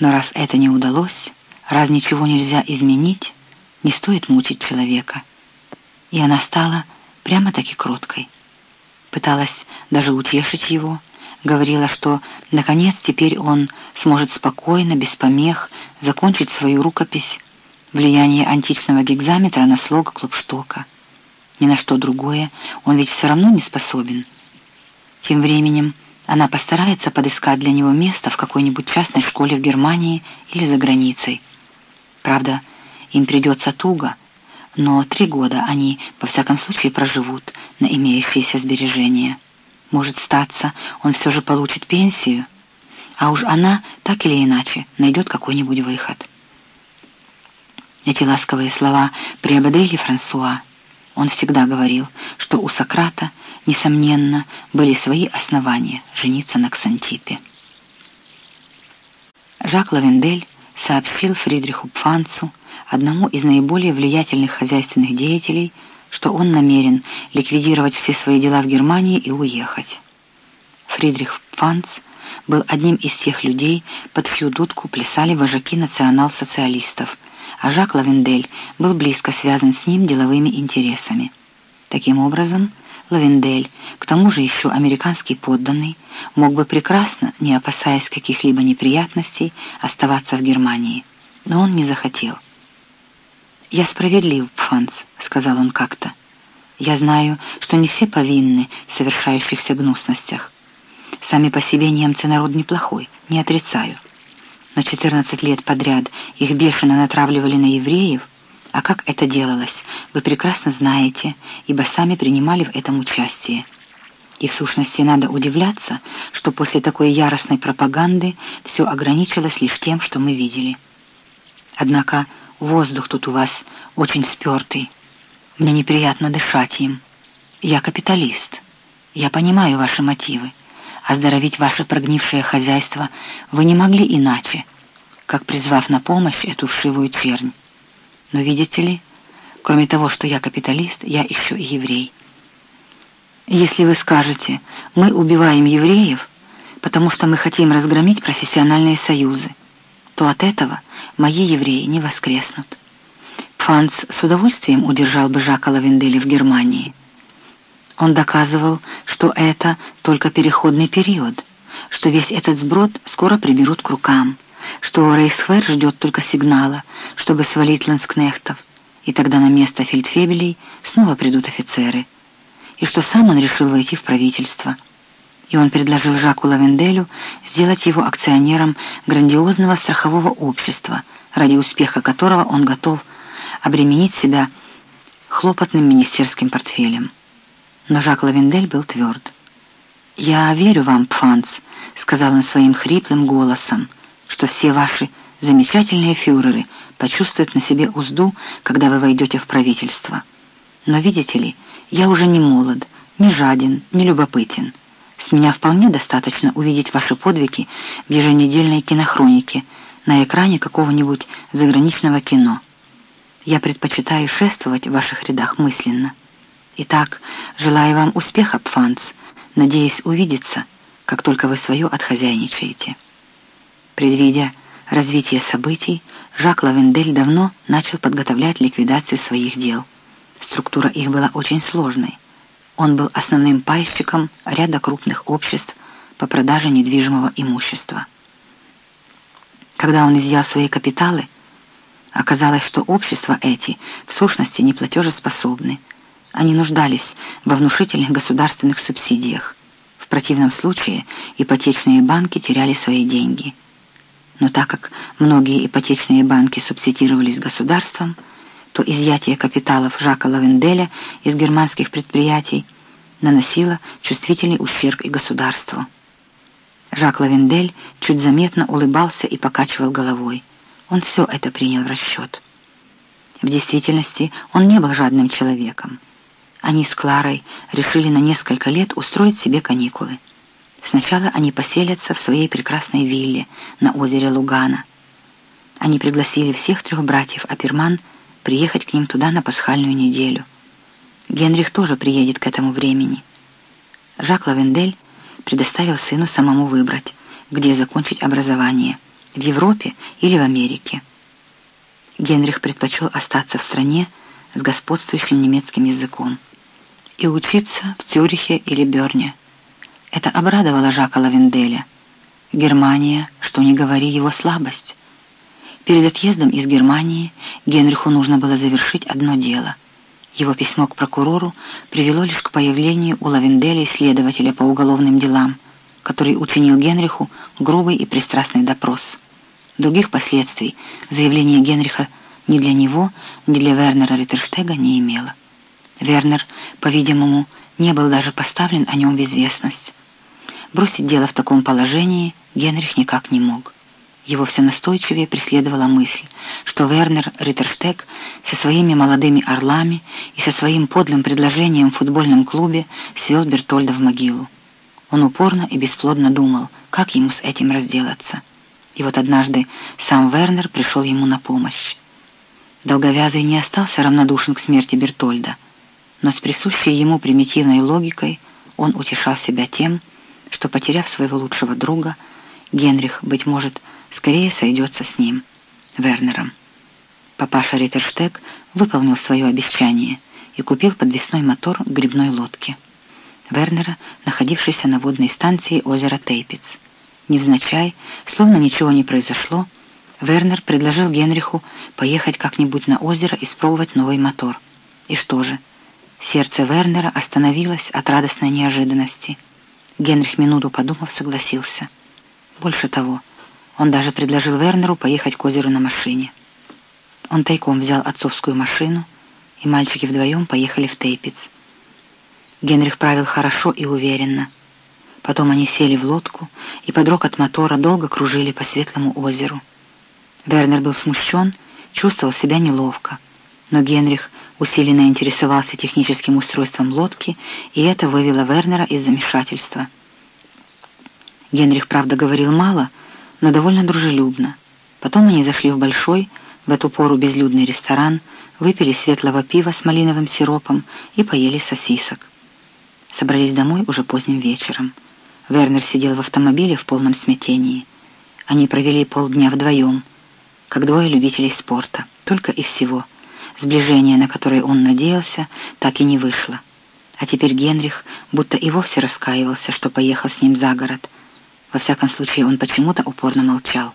Но раз это не удалось, раз ничего нельзя изменить, не стоит мучить человека. И она стала прямо-таки кроткой. Пыталась даже утешить его, говорила, что, наконец, теперь он сможет спокойно, без помех, закончить свою рукопись «Влияние античного гигзаметра на слог Клопштока». Ни на что другое он ведь все равно не способен. Тем временем она постарается подыскать для него место в какой-нибудь частной школе в Германии или за границей. Правда, им придется туго, но три года они, во всяком случае, проживут на имеющиеся сбережения. Может статься, он все же получит пенсию, а уж она, так или иначе, найдет какой-нибудь выход. Эти ласковые слова приободрили Франсуа. Он всегда говорил, что у Сократа, несомненно, были свои основания жениться на Ксантипе. Жак Лавендель сообщил Фридриху Пфанцу, одному из наиболее влиятельных хозяйственных деятелей, что он намерен ликвидировать все свои дела в Германии и уехать. Фридрих Пфанц был одним из тех людей, под чью дудку плясали вожаки национал-социалистов, а Жак Лавендель был близко связан с ним деловыми интересами. Таким образом, Лавендель, к тому же еще американский подданный, мог бы прекрасно, не опасаясь каких-либо неприятностей, оставаться в Германии. Но он не захотел. «Я справедлив, Пфанц», — сказал он как-то. «Я знаю, что не все повинны в совершающихся гнусностях. Сами по себе немцы народ неплохой, не отрицаю. Но 14 лет подряд их бешено натравливали на евреев, а как это делалось, вы прекрасно знаете, ибо сами принимали в этом участие. И в сущности надо удивляться, что после такой яростной пропаганды все ограничилось лишь тем, что мы видели. Однако Воздух тут у вас очень спертый. Мне неприятно дышать им. Я капиталист. Я понимаю ваши мотивы. Оздоровить ваше прогнившее хозяйство вы не могли иначе, как призвав на помощь эту вшивую чернь. Но видите ли, кроме того, что я капиталист, я еще и еврей. Если вы скажете, мы убиваем евреев, потому что мы хотим разгромить профессиональные союзы, то от этого мои евреи не воскреснут. Франц с удовольствием удержал бы Жака Лавенделя в Германии. Он доказывал, что это только переходный период, что весь этот сброд скоро приберут к рукам, что Рейхсфер ждет только сигнала, чтобы свалить ланскнехтов, и тогда на место фельдфебелей снова придут офицеры, и что сам он решил войти в правительство – и он предложил Жаку Лавенделю сделать его акционером грандиозного страхового общества, ради успеха которого он готов обременить себя хлопотным министерским портфелем. Но Жак Лавендель был тверд. «Я верю вам, Пфанц», — сказал он своим хриплым голосом, «что все ваши замечательные фюреры почувствуют на себе узду, когда вы войдете в правительство. Но видите ли, я уже не молод, не жаден, не любопытен». С меня вполне достаточно увидеть ваши подвиги в еженедельной кинохронике на экране какого-нибудь заграничного кино. Я предпочитаю шествовать в ваших рядах мысленно. Итак, желаю вам успеха, Пфанц. Надеюсь увидеться, как только вы свое отхозяйничаете. Предвидя развитие событий, Жак Лавендель давно начал подготовлять ликвидацию своих дел. Структура их была очень сложной. Он был основным пайщиком ряда крупных обществ по продаже недвижимого имущества. Когда он изъял свои капиталы, оказалось, что общества эти в сущности не платежеспособны. Они нуждались во внушительных государственных субсидиях. В противном случае ипотечные банки теряли свои деньги. Но так как многие ипотечные банки субсидировались государством, то изъятие капиталов Жака Лавенделя из германских предприятий наносило чувствительный ущерб и государству. Жак Лавендель чуть заметно улыбался и покачивал головой. Он все это принял в расчет. В действительности он не был жадным человеком. Они с Кларой решили на несколько лет устроить себе каникулы. Сначала они поселятся в своей прекрасной вилле на озере Лугана. Они пригласили всех трех братьев Аперман приехать к ним туда на пасхальную неделю. Генрих тоже приедет к этому времени. Жак Лавендель предоставил сыну самому выбрать, где закончить образование – в Европе или в Америке. Генрих предпочел остаться в стране с господствующим немецким языком и учиться в Цюрихе или Берне. Это обрадовало Жака Лавенделя. Германия, что не говори, его слабость. Перед отъездом из Германии Генриху нужно было завершить одно дело. Его письмо к прокурору привело лишь к появлению у Лавенделя следователя по уголовным делам, который учинил Генриху грубый и пристрастный допрос. Других последствий заявление Генриха ни для него, ни для Вернера Риттерштега не имело. Вернер, по-видимому, не был даже поставлен о нем в известность. Бросить дело в таком положении Генрих никак не мог. Его все настойчивее преследовала мысль, что Вернер Риттерштег со своими молодыми орлами и со своим подлым предложением в футбольном клубе свел Бертольда в могилу. Он упорно и бесплодно думал, как ему с этим разделаться. И вот однажды сам Вернер пришел ему на помощь. Долговязый не остался равнодушен к смерти Бертольда, но с присущей ему примитивной логикой он утешал себя тем, что, потеряв своего лучшего друга, Генрих, быть может, скорее сойдется с ним, Вернером. Папаша Риттерштег выполнил свое обещание и купил подвесной мотор грибной лодке. Вернера, находившейся на водной станции озера Тейпиц. Невзначай, словно ничего не произошло, Вернер предложил Генриху поехать как-нибудь на озеро и спробовать новый мотор. И что же? Сердце Вернера остановилось от радостной неожиданности. Генрих, минуту подумав, согласился. Больше того, он даже предложил Вернеру поехать к озеру на машине. Он тайком взял отцовскую машину, и мальчики вдвоем поехали в Тейпиц. Генрих правил хорошо и уверенно. Потом они сели в лодку и под рокот мотора долго кружили по светлому озеру. Вернер был смущен, чувствовал себя неловко. Но Генрих усиленно интересовался техническим устройством лодки, и это вывело Вернера из замешательства. Генрих, правда, говорил мало, но довольно дружелюбно. Потом они зашли в большой, в эту пору безлюдный ресторан, выпили светлого пива с малиновым сиропом и поели сосисок. Собрались домой уже поздним вечером. Вернер сидел в автомобиле в полном смятении. Они провели полдня вдвоем, как двое любителей спорта, только и всего. Сближение, на которое он надеялся, так и не вышло. А теперь Генрих будто и вовсе раскаивался, что поехал с ним за город. Во всяком случае, он почему-то упорно молчал.